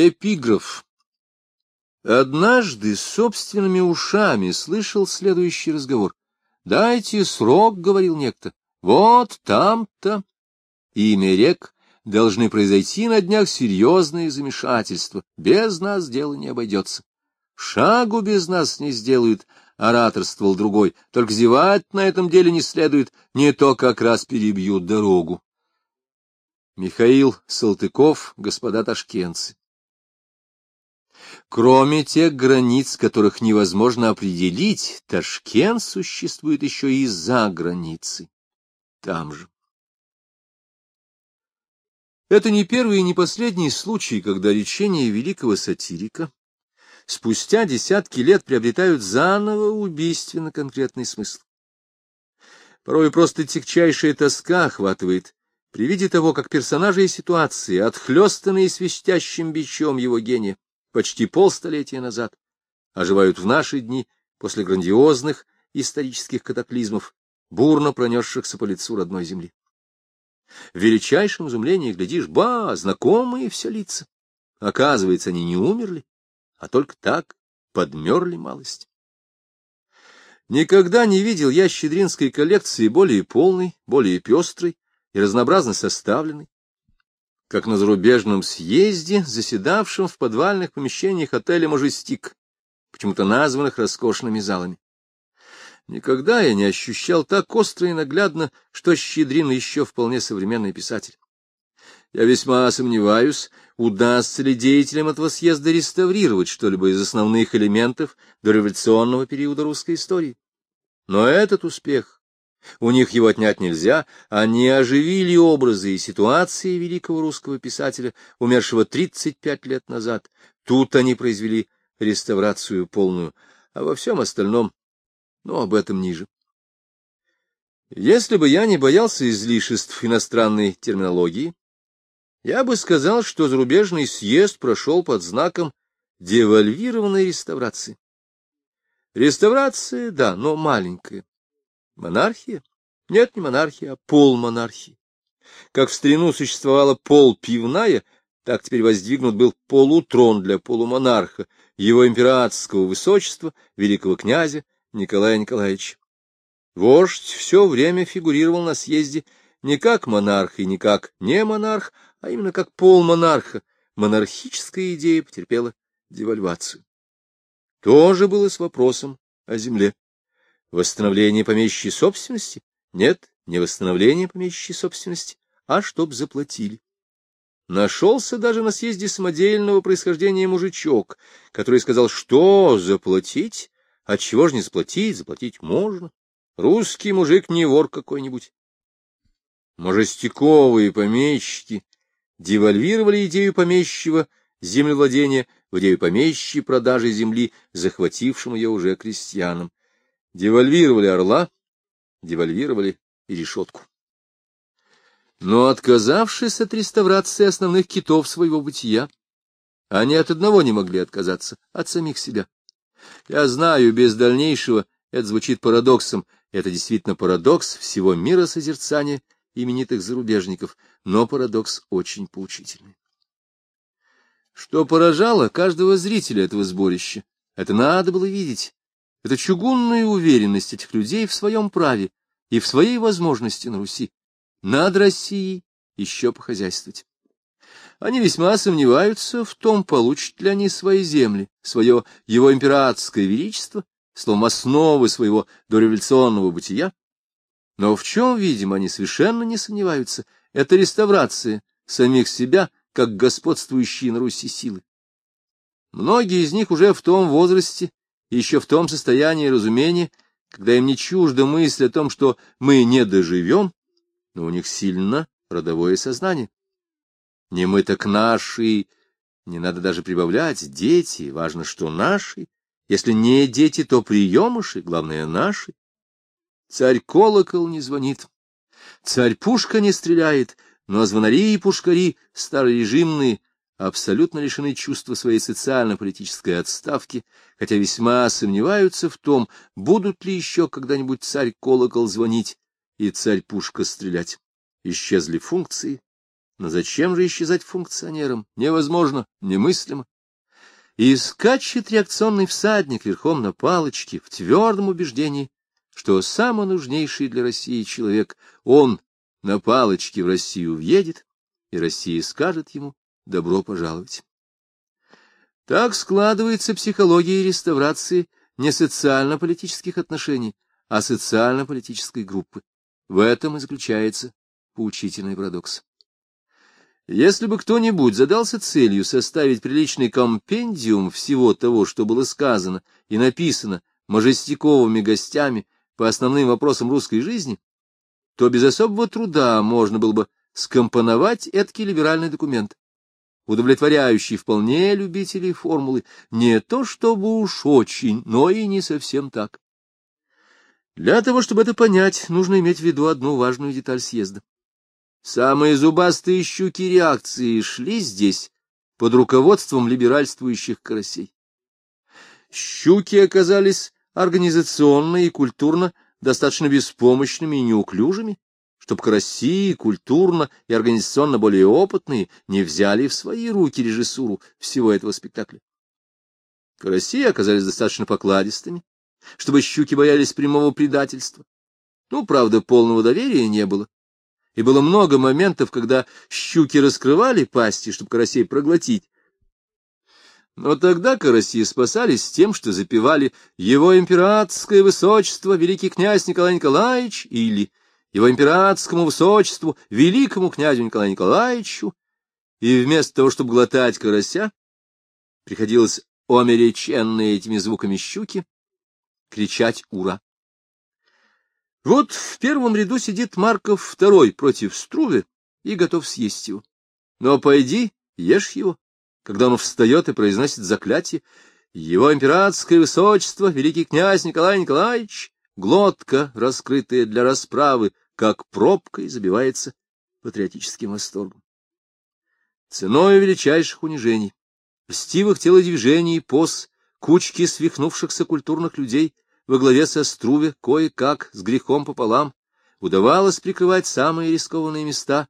Эпиграф. Однажды собственными ушами слышал следующий разговор. «Дайте срок», — говорил некто, — «вот там-то». Имя рек должны произойти на днях серьезные замешательства. Без нас дело не обойдется. Шагу без нас не сделают, ораторствовал другой. Только зевать на этом деле не следует, не то как раз перебьют дорогу. Михаил Салтыков, господа ташкентцы. Кроме тех границ, которых невозможно определить, Ташкент существует еще и за границей. Там же. Это не первый и не последний случай, когда речения великого сатирика спустя десятки лет приобретают заново убийственно конкретный смысл. Порой просто тягчайшая тоска охватывает при виде того, как персонажи и ситуации, отхлестанные свистящим бичом его гения, почти полстолетия назад, оживают в наши дни после грандиозных исторических катаклизмов, бурно пронесшихся по лицу родной земли. В величайшем изумлении глядишь, ба, знакомые все лица. Оказывается, они не умерли, а только так подмерли малость. Никогда не видел я щедринской коллекции более полной, более пестрой и разнообразно составленной, как на зарубежном съезде, заседавшем в подвальных помещениях отеля «Мажестик», почему-то названных роскошными залами. Никогда я не ощущал так остро и наглядно, что Щедрин еще вполне современный писатель. Я весьма сомневаюсь, удастся ли деятелям этого съезда реставрировать что-либо из основных элементов дореволюционного периода русской истории. Но этот успех, у них его отнять нельзя, они оживили образы и ситуации великого русского писателя, умершего 35 лет назад. Тут они произвели реставрацию полную, а во всем остальном но об этом ниже. Если бы я не боялся излишеств иностранной терминологии, я бы сказал, что зарубежный съезд прошел под знаком девальвированной реставрации. Реставрация, да, но маленькая. Монархия? Нет, не монархия, а полмонархии. Как в старину существовала полпивная, так теперь воздвигнут был полутрон для полумонарха, его императорского высочества, великого князя, Николая Николаевича. Вождь все время фигурировал на съезде не как монарх и не как не монарх, а именно как полмонарха. Монархическая идея потерпела девальвацию. То же было с вопросом о земле. Восстановление помещичьей собственности? Нет, не восстановление помещичьей собственности, а чтоб заплатили. Нашелся даже на съезде самодельного происхождения мужичок, который сказал, что заплатить, Отчего ж не заплатить? Заплатить можно. Русский мужик не вор какой-нибудь. Можестяковые помещики девальвировали идею помещичьего землевладения в идею помещичьей продажи земли, захватившим ее уже крестьянам. Девальвировали орла, девальвировали и решетку. Но, отказавшись от реставрации основных китов своего бытия, они от одного не могли отказаться — от самих себя. Я знаю, без дальнейшего это звучит парадоксом. Это действительно парадокс всего мира созерцания именитых зарубежников, но парадокс очень поучительный. Что поражало каждого зрителя этого сборища, это надо было видеть. Это чугунная уверенность этих людей в своем праве и в своей возможности на Руси. Над Россией еще похозяйствовать. Они весьма сомневаются в том, получат ли они свои земли, свое его императорское величество, словом, основы своего дореволюционного бытия. Но в чем, видимо, они совершенно не сомневаются, это реставрация самих себя, как господствующие на Руси силы. Многие из них уже в том возрасте, еще в том состоянии разумения, когда им не чужда мысль о том, что мы не доживем, но у них сильно родовое сознание. Не мы так наши, не надо даже прибавлять, дети, важно, что наши. Если не дети, то приемыши, главное, наши. Царь колокол не звонит, царь пушка не стреляет, но звонари и пушкари, старорежимные, абсолютно лишены чувства своей социально-политической отставки, хотя весьма сомневаются в том, будут ли еще когда-нибудь царь колокол звонить и царь пушка стрелять. Исчезли функции, Но зачем же исчезать функционерам? Невозможно, немыслимо. И скачет реакционный всадник верхом на палочке в твердом убеждении, что самый нужнейший для России человек, он на палочке в Россию въедет, и Россия скажет ему «добро пожаловать». Так складывается психология реставрации не социально-политических отношений, а социально-политической группы. В этом и заключается поучительный парадокс. Если бы кто-нибудь задался целью составить приличный компендиум всего того, что было сказано и написано мажестиковыми гостями по основным вопросам русской жизни, то без особого труда можно было бы скомпоновать эдакий либеральный документ, удовлетворяющий вполне любителей формулы, не то чтобы уж очень, но и не совсем так. Для того, чтобы это понять, нужно иметь в виду одну важную деталь съезда. Самые зубастые щуки реакции шли здесь под руководством либеральствующих карасей. Щуки оказались организационно и культурно достаточно беспомощными и неуклюжими, чтобы караси культурно и организационно более опытные не взяли в свои руки режиссуру всего этого спектакля. Караси оказались достаточно покладистыми, чтобы щуки боялись прямого предательства. Ну, правда, полного доверия не было. И было много моментов, когда щуки раскрывали пасти, чтобы карасей проглотить. Но тогда караси спасались тем, что запевали «Его императорское высочество, великий князь Николай Николаевич» или «Его императорскому высочеству, великому князю Николаю Николаевичу», и вместо того, чтобы глотать карася, приходилось омереченные этими звуками щуки кричать «Ура!». Вот в первом ряду сидит Марков второй против Струве и готов съесть его. Но пойди, ешь его, когда он встает и произносит заклятие. Его императорское высочество, великий князь Николай Николаевич, глотка, раскрытая для расправы, как пробкой забивается патриотическим восторгом. Ценой величайших унижений, льстивых телодвижений и поз, кучки свихнувшихся культурных людей во главе со Струве кое-как, с грехом пополам, удавалось прикрывать самые рискованные места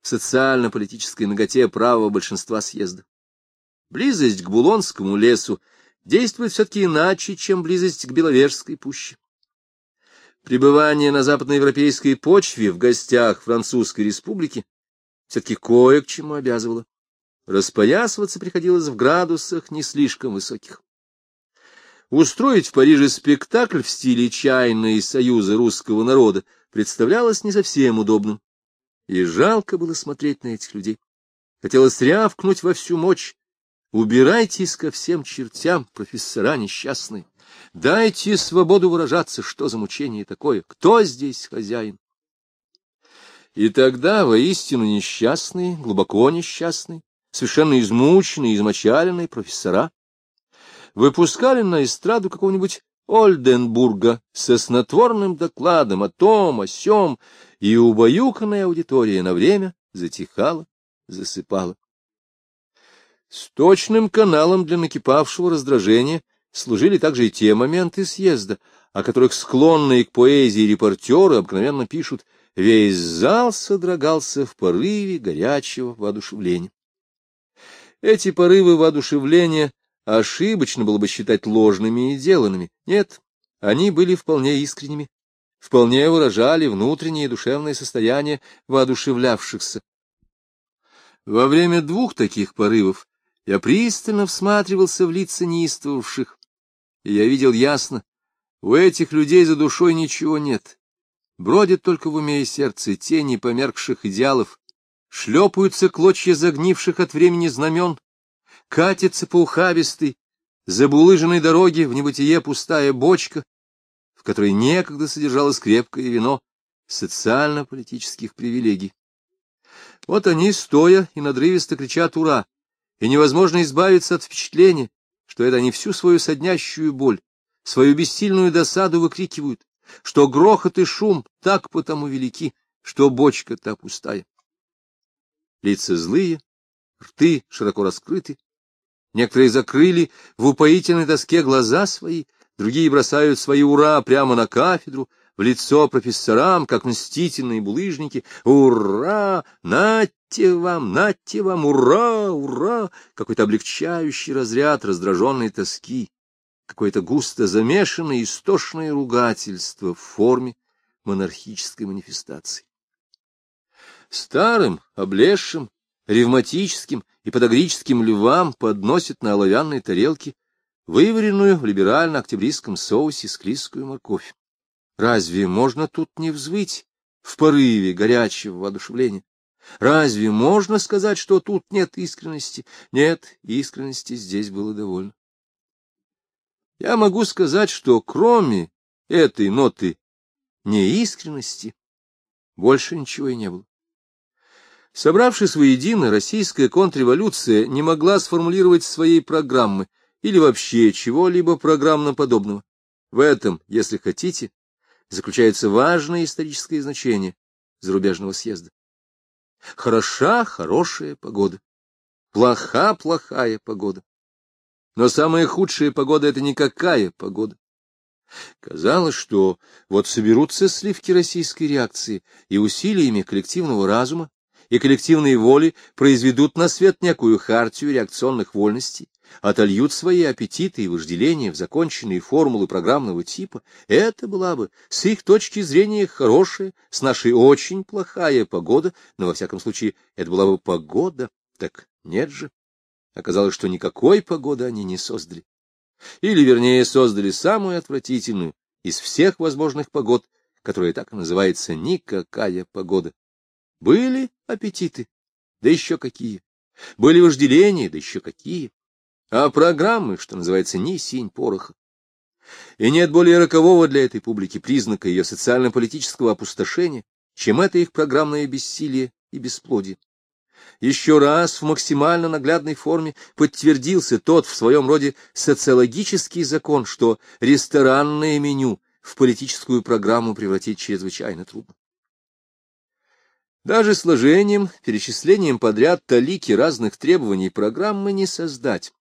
в социально-политической ноготе правого большинства съезда. Близость к Булонскому лесу действует все-таки иначе, чем близость к Беловежской пуще. Пребывание на западноевропейской почве в гостях Французской республики все-таки кое к чему обязывало. Распоясываться приходилось в градусах не слишком высоких. Устроить в Париже спектакль в стиле чайной союза русского народа представлялось не совсем удобным. И жалко было смотреть на этих людей. Хотелось рявкнуть во всю мощь. Убирайтесь ко всем чертям, профессора несчастные. Дайте свободу выражаться, что за мучение такое, кто здесь хозяин. И тогда воистину несчастные, глубоко несчастные, совершенно измученные, измочаленные профессора выпускали на эстраду какого-нибудь Ольденбурга со снотворным докладом о том, о сём, и убаюканная аудитория на время затихала, засыпала. С точным каналом для накипавшего раздражения служили также и те моменты съезда, о которых склонные к поэзии репортеры обыкновенно пишут «Весь зал содрогался в порыве горячего воодушевления». Эти порывы воодушевления ошибочно было бы считать ложными и деланными. Нет, они были вполне искренними, вполне выражали внутреннее душевное состояние воодушевлявшихся. Во время двух таких порывов я пристально всматривался в лица неистовавших, и я видел ясно, у этих людей за душой ничего нет. Бродят только в уме и сердце тени померкших идеалов, шлепаются клочья загнивших от времени знамен, катится по ухабистой, забулыженной дороге в небытие пустая бочка, в которой некогда содержалось крепкое вино социально-политических привилегий. Вот они, стоя и надрывисто кричат «Ура!», и невозможно избавиться от впечатления, что это они всю свою соднящую боль, свою бессильную досаду выкрикивают, что грохот и шум так потому велики, что бочка та пустая. Лица злые, рты широко раскрыты, Некоторые закрыли в упоительной доске глаза свои, другие бросают свои ура прямо на кафедру, в лицо профессорам, как мстительные булыжники. Ура! На нате вам, нате вам, ура, ура! Какой-то облегчающий разряд раздраженной тоски, какое-то густо замешанное истошное ругательство в форме монархической манифестации. Старым, облезшим, ревматическим и подогрическим львам подносят на оловянной тарелке вываренную в либерально-октябристском соусе склизкую морковь. Разве можно тут не взвыть в порыве горячего воодушевления? Разве можно сказать, что тут нет искренности? Нет, искренности здесь было довольно. Я могу сказать, что кроме этой ноты неискренности больше ничего и не было. Собравшись воедино, российская контрреволюция не могла сформулировать своей программы или вообще чего-либо программно подобного. В этом, если хотите, заключается важное историческое значение зарубежного съезда. Хороша хорошая погода, плоха плохая погода. Но самая худшая погода — это никакая погода. Казалось, что вот соберутся сливки российской реакции и усилиями коллективного разума и коллективной воли произведут на свет некую хартию реакционных вольностей, отольют свои аппетиты и вожделения в законченные формулы программного типа, это была бы, с их точки зрения, хорошая, с нашей очень плохая погода, но, во всяком случае, это была бы погода, так нет же. Оказалось, что никакой погоды они не создали. Или, вернее, создали самую отвратительную из всех возможных погод, которая так и называется «никакая погода». Были аппетиты, да еще какие. Были вожделения, да еще какие а программы, что называется, ни синь пороха. И нет более рокового для этой публики признака ее социально-политического опустошения, чем это их программное бессилие и бесплодие. Еще раз в максимально наглядной форме подтвердился тот в своем роде социологический закон, что ресторанное меню в политическую программу превратить чрезвычайно трудно. Даже сложением, перечислением подряд талики разных требований программы не создать.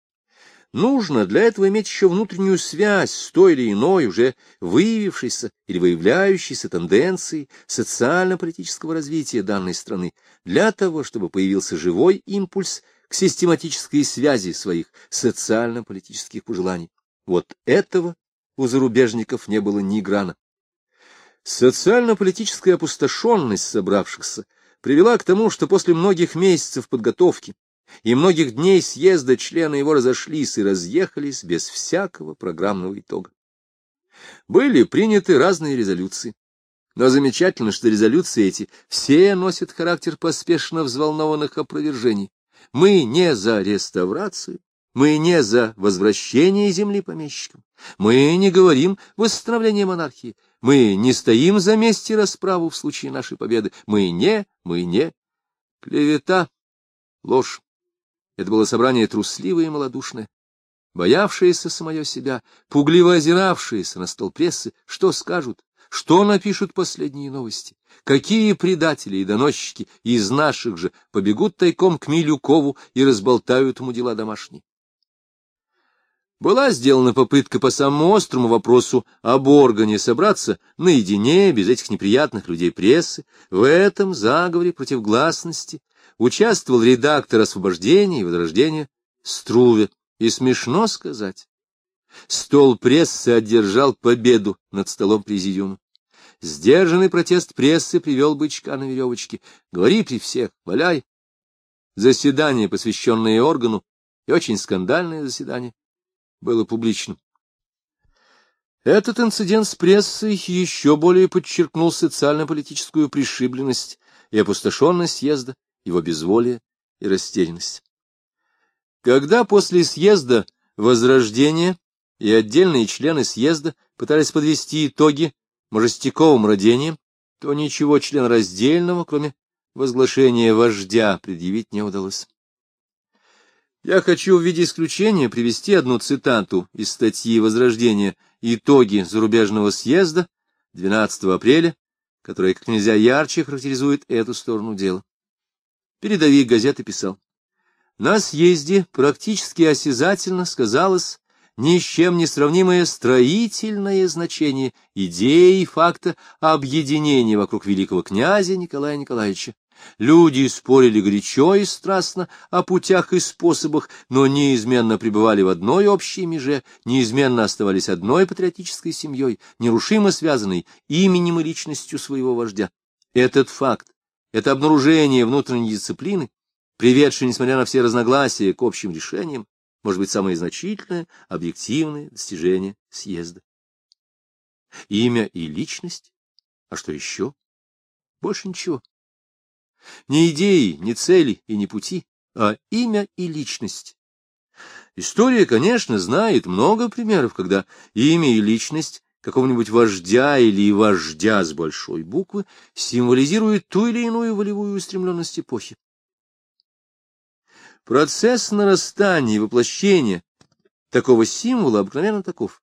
Нужно для этого иметь еще внутреннюю связь с той или иной, уже выявившейся или выявляющейся тенденцией социально-политического развития данной страны, для того, чтобы появился живой импульс к систематической связи своих социально-политических пожеланий. Вот этого у зарубежников не было ни грана. Социально-политическая опустошенность собравшихся привела к тому, что после многих месяцев подготовки, и многих дней съезда члены его разошлись и разъехались без всякого программного итога. Были приняты разные резолюции. Но замечательно, что резолюции эти все носят характер поспешно взволнованных опровержений. Мы не за реставрацию, мы не за возвращение земли помещикам, мы не говорим восстановление монархии, мы не стоим за месть и расправу в случае нашей победы, мы не, мы не. Клевета, ложь. Это было собрание трусливое и малодушное, боявшееся самое себя, пугливо озиравшееся на стол прессы, что скажут, что напишут последние новости, какие предатели и доносчики из наших же побегут тайком к Милюкову и разболтают ему дела домашние. Была сделана попытка по самому острому вопросу об органе собраться наедине, без этих неприятных людей прессы, в этом заговоре против гласности, участвовал редактор освобождения и возрождения Струве. И смешно сказать, стол прессы одержал победу над столом президиума. Сдержанный протест прессы привел бычка на веревочке. Говори при всех, валяй. Заседание, посвященное органу, и очень скандальное заседание, было публичным. Этот инцидент с прессой еще более подчеркнул социально-политическую пришибленность и опустошенность съезда, его безволие и растерянность. Когда после съезда Возрождения и отдельные члены съезда пытались подвести итоги Можестяковым родением, то ничего член раздельного, кроме возглашения вождя, предъявить не удалось. Я хочу в виде исключения привести одну цитату из статьи «Возрождение. Итоги зарубежного съезда» 12 апреля, которая как нельзя ярче характеризует эту сторону дела. Передовик газеты писал. На съезде практически осязательно сказалось ни с чем не сравнимое строительное значение идеи и факта объединения вокруг великого князя Николая Николаевича, Люди спорили горячо и страстно о путях и способах, но неизменно пребывали в одной общей меже, неизменно оставались одной патриотической семьей, нерушимо связанной именем и личностью своего вождя. Этот факт, это обнаружение внутренней дисциплины, приведшее, несмотря на все разногласия, к общим решениям, может быть, самое значительное, объективное достижение съезда. Имя и личность? А что еще? Больше ничего. Ни идеи, ни цели и ни пути, а имя и личность. История, конечно, знает много примеров, когда имя и личность какого-нибудь вождя или вождя с большой буквы символизируют ту или иную волевую устремленность эпохи. Процесс нарастания и воплощения такого символа обыкновенно таков.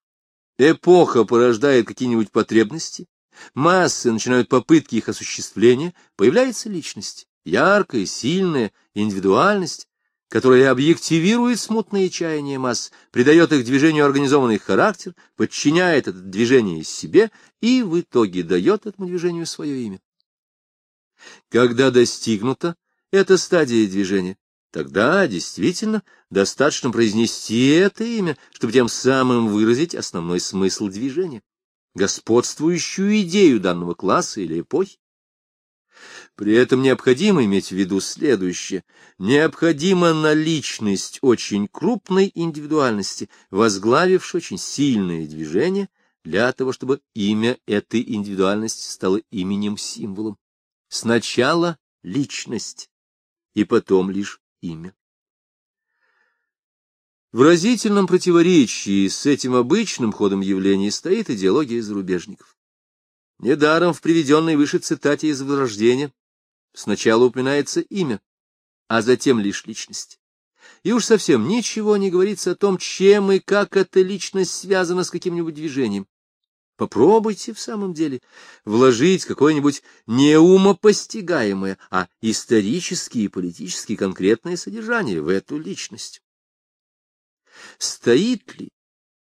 Эпоха порождает какие-нибудь потребности, массы начинают попытки их осуществления, появляется личность, яркая, сильная индивидуальность, которая объективирует смутные чаяния масс, придает их движению организованный характер, подчиняет это движение себе и в итоге дает этому движению свое имя. Когда достигнута эта стадия движения, тогда действительно достаточно произнести это имя, чтобы тем самым выразить основной смысл движения господствующую идею данного класса или эпохи. При этом необходимо иметь в виду следующее. Необходима наличность очень крупной индивидуальности, возглавившей очень сильное движение, для того, чтобы имя этой индивидуальности стало именем-символом. Сначала личность, и потом лишь имя. В разительном противоречии с этим обычным ходом явлений стоит идеология зарубежников. Недаром в приведенной выше цитате из Возрождения сначала упоминается имя, а затем лишь личность. И уж совсем ничего не говорится о том, чем и как эта личность связана с каким-нибудь движением. Попробуйте в самом деле вложить какое-нибудь не умопостигаемое, а исторически и политически конкретное содержание в эту личность. Стоит ли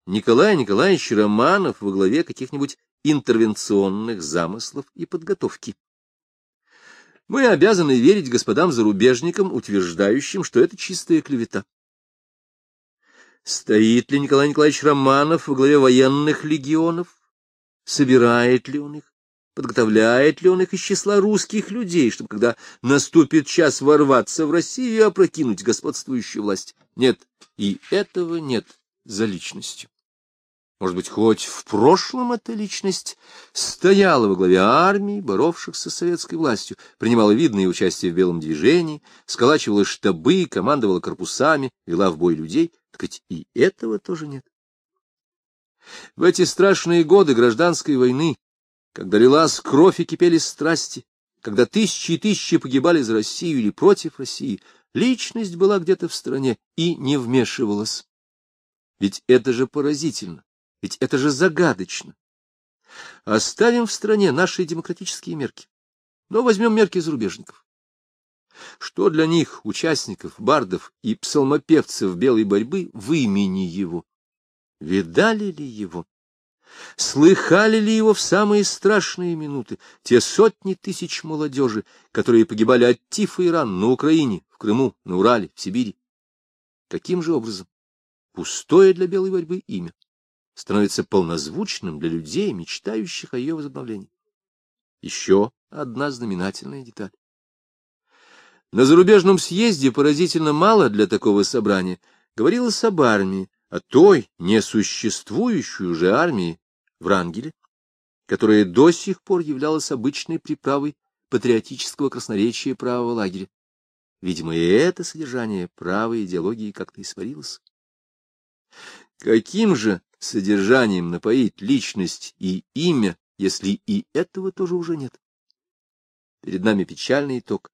Николай Николаевич Романов во главе каких-нибудь интервенционных замыслов и подготовки? Мы обязаны верить господам-зарубежникам, утверждающим, что это чистая клевета. Стоит ли Николай Николаевич Романов во главе военных легионов? Собирает ли он их? Подготовляет ли он их из числа русских людей, чтобы, когда наступит час ворваться в Россию и опрокинуть господствующую власть? Нет, и этого нет за личностью. Может быть, хоть в прошлом эта личность стояла во главе армии, боровшихся с советской властью, принимала видное участие в белом движении, сколачивала штабы, командовала корпусами, вела в бой людей, так ведь и этого тоже нет. В эти страшные годы гражданской войны, когда лилась кровь и кипели страсти, когда тысячи и тысячи погибали за Россию или против России, личность была где-то в стране и не вмешивалась. Ведь это же поразительно, ведь это же загадочно. Оставим в стране наши демократические мерки, но возьмем мерки зарубежников. Что для них, участников, бардов и псалмопевцев белой борьбы, в имени его? Видали ли его? Слыхали ли его в самые страшные минуты, те сотни тысяч молодежи, которые погибали от тифа и ран на Украине, в Крыму, на Урале, в Сибири? Таким же образом, пустое для белой борьбы имя становится полнозвучным для людей, мечтающих о ее возобновлении. Еще одна знаменательная деталь. На зарубежном съезде поразительно мало для такого собрания говорилось об армии, о той несуществующей уже армии Врангеля, которая до сих пор являлась обычной приправой патриотического красноречия правого лагеря. Видимо, и это содержание правой идеологии как-то испарилось. Каким же содержанием напоить личность и имя, если и этого тоже уже нет? Перед нами печальный итог.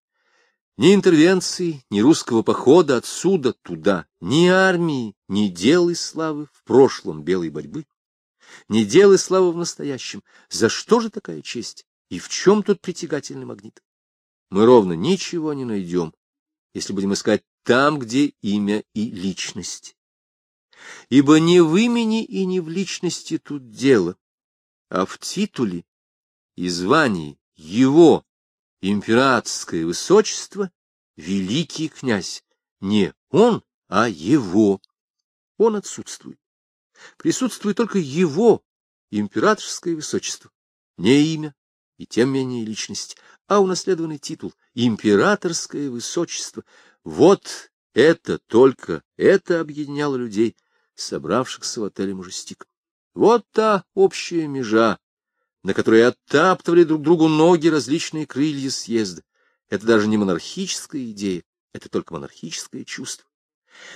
Ни интервенции, ни русского похода отсюда туда, ни армии, ни дел и славы в прошлом белой борьбы, ни дел и славы в настоящем. За что же такая честь? И в чем тут притягательный магнит? Мы ровно ничего не найдем, если будем искать там, где имя и личность. Ибо не в имени и не в личности тут дело, а в титуле и звании его императорское высочество, великий князь. Не он, а его. Он отсутствует. Присутствует только его императорское высочество. Не имя и тем менее личность, а унаследованный титул — императорское высочество. Вот это только это объединяло людей, собравшихся в отеле «Мужестик». Вот та общая межа, на которой оттаптывали друг другу ноги различные крылья съезда. Это даже не монархическая идея, это только монархическое чувство.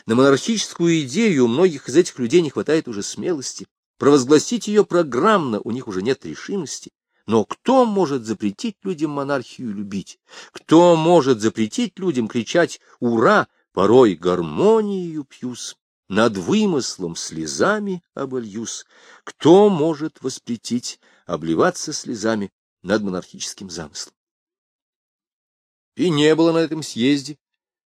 На монархическую идею у многих из этих людей не хватает уже смелости. Провозгласить ее программно у них уже нет решимости. Но кто может запретить людям монархию любить? Кто может запретить людям кричать «Ура!» порой гармонию пьюс? над вымыслом слезами обольюсь. Кто может воспретить обливаться слезами над монархическим замыслом? И не было на этом съезде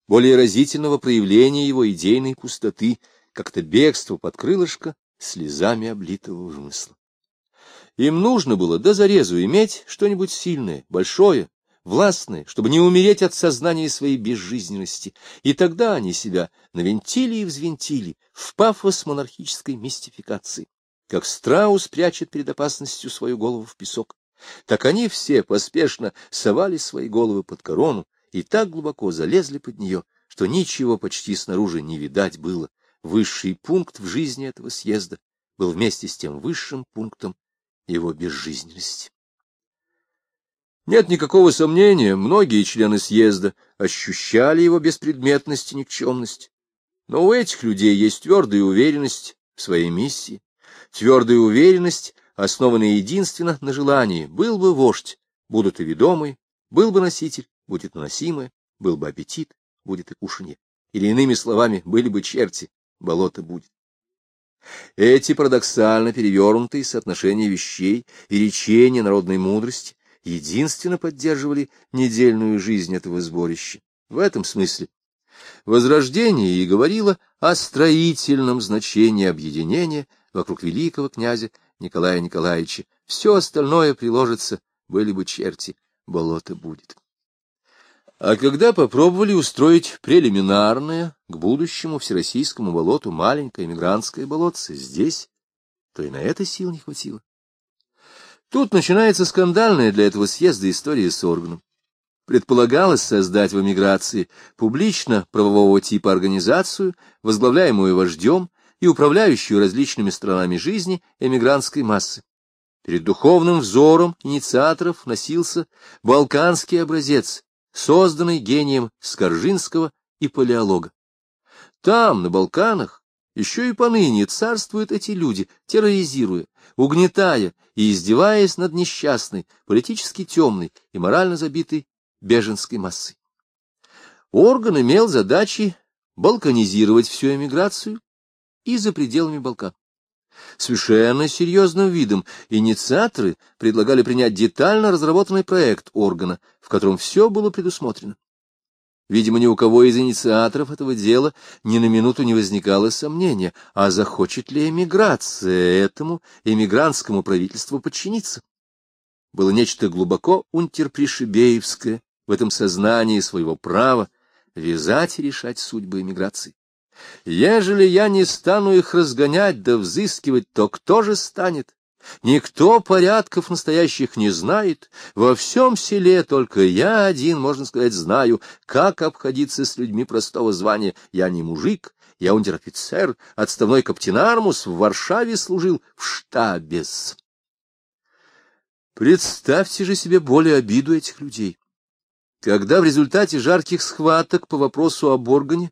более разительного проявления его идейной пустоты, как-то бегство под крылышко слезами облитого вымысла. Им нужно было до зарезу иметь что-нибудь сильное, большое, властные, чтобы не умереть от сознания своей безжизненности, и тогда они себя навинтили и взвинтили в пафос монархической мистификации. Как страус прячет перед опасностью свою голову в песок, так они все поспешно совали свои головы под корону и так глубоко залезли под нее, что ничего почти снаружи не видать было. Высший пункт в жизни этого съезда был вместе с тем высшим пунктом его безжизненности. Нет никакого сомнения, многие члены съезда ощущали его беспредметность и никчемность. Но у этих людей есть твердая уверенность в своей миссии, твердая уверенность, основанная единственно на желании. Был бы вождь, будут и ведомые, был бы носитель, будет наносимое, был бы аппетит, будет и кушанье. Или иными словами, были бы черти, болото будет. Эти парадоксально перевернутые соотношения вещей и речения народной мудрости единственно поддерживали недельную жизнь этого сборища. В этом смысле Возрождение и говорило о строительном значении объединения вокруг великого князя Николая Николаевича. Все остальное приложится, были бы черти, болото будет. А когда попробовали устроить прелиминарное к будущему всероссийскому болоту маленькое мигрантское болотце здесь, то и на это сил не хватило. Тут начинается скандальная для этого съезда история с органом. Предполагалось создать в эмиграции публично-правового типа организацию, возглавляемую вождем и управляющую различными сторонами жизни эмигрантской массы. Перед духовным взором инициаторов носился балканский образец, созданный гением Скоржинского и Палеолога. Там, на Балканах, еще и поныне царствуют эти люди, терроризируя, угнетая и издеваясь над несчастной, политически темной и морально забитой беженской массой. Орган имел задачи балканизировать всю эмиграцию и за пределами Балкан. Совершенно серьезным видом инициаторы предлагали принять детально разработанный проект органа, в котором все было предусмотрено. Видимо, ни у кого из инициаторов этого дела ни на минуту не возникало сомнения, а захочет ли эмиграция этому эмигрантскому правительству подчиниться. Было нечто глубоко унтерпришибеевское в этом сознании своего права вязать и решать судьбы эмиграции. Ежели я не стану их разгонять да взыскивать, то кто же станет? Никто порядков настоящих не знает, во всем селе только я один, можно сказать, знаю, как обходиться с людьми простого звания. Я не мужик, я унтер-офицер, отставной каптенармус, в Варшаве служил в штабес. Представьте же себе более обиду этих людей. Когда в результате жарких схваток по вопросу об органе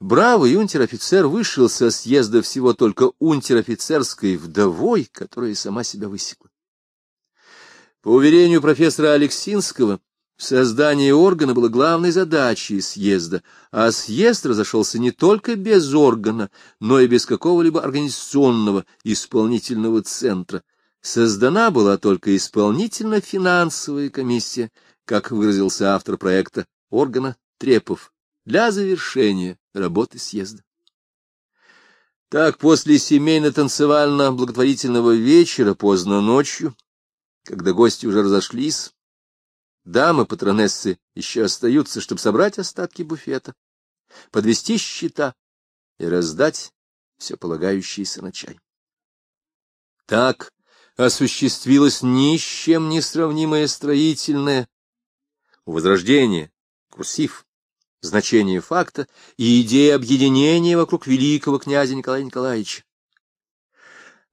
Бравый унтер-офицер вышел со съезда всего только унтер-офицерской вдовой, которая сама себя высекла. По уверению профессора Алексинского, создание органа было главной задачей съезда, а съезд разошелся не только без органа, но и без какого-либо организационного исполнительного центра. Создана была только исполнительно-финансовая комиссия, как выразился автор проекта органа Трепов, для завершения работы съезда. Так, после семейно-танцевально-благотворительного вечера, поздно ночью, когда гости уже разошлись, дамы-патронессы еще остаются, чтобы собрать остатки буфета, подвести счета и раздать все полагающееся на чай. Так осуществилось ни с чем не сравнимое строительное у Возрождения, курсив, значение факта и идея объединения вокруг великого князя Николая Николаевича.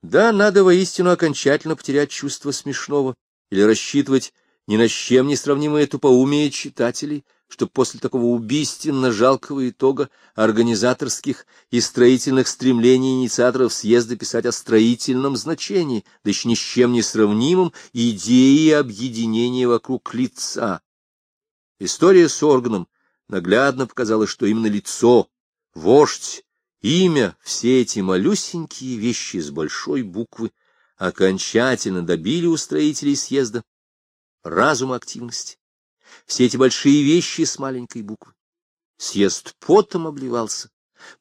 Да, надо воистину окончательно потерять чувство смешного или рассчитывать ни на с чем не сравнимое тупоумие читателей, чтобы после такого убийственно жалкого итога организаторских и строительных стремлений инициаторов съезда писать о строительном значении, да еще ни с чем не сравнимом идеи объединения вокруг лица. История с органом наглядно показала, что именно лицо, вождь, имя, все эти малюсенькие вещи с большой буквы окончательно добили у съезда разум активности. Все эти большие вещи с маленькой буквы. Съезд потом обливался,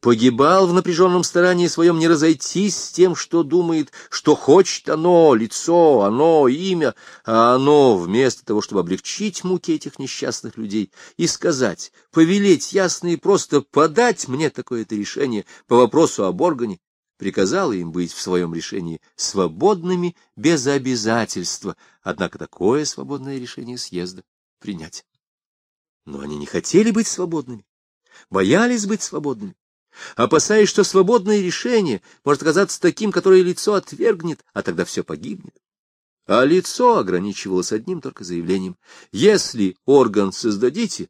погибал в напряженном старании своем не разойтись с тем, что думает, что хочет оно, лицо, оно, имя, а оно, вместо того, чтобы облегчить муки этих несчастных людей и сказать, повелеть ясно и просто подать мне такое-то решение по вопросу об органе, приказала им быть в своем решении свободными без обязательства, однако такое свободное решение съезда принять. Но они не хотели быть свободными, боялись быть свободными, опасаясь, что свободное решение может оказаться таким, которое лицо отвергнет, а тогда все погибнет. А лицо ограничивалось одним только заявлением. Если орган создадите,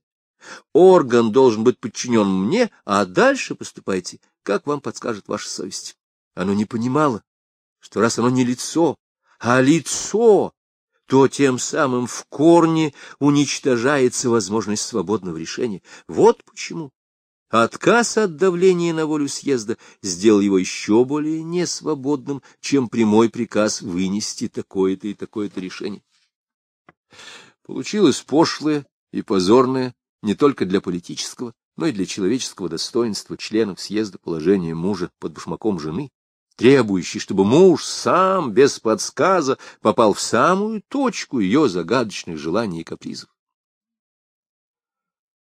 орган должен быть подчинен мне, а дальше поступайте, как вам подскажет ваша совесть. Оно не понимало, что раз оно не лицо, а лицо, то тем самым в корне уничтожается возможность свободного решения. Вот почему отказ от давления на волю съезда сделал его еще более несвободным, чем прямой приказ вынести такое-то и такое-то решение. Получилось пошлое и позорное не только для политического, но и для человеческого достоинства членов съезда положения мужа под башмаком жены, требующий, чтобы муж сам, без подсказа, попал в самую точку ее загадочных желаний и капризов.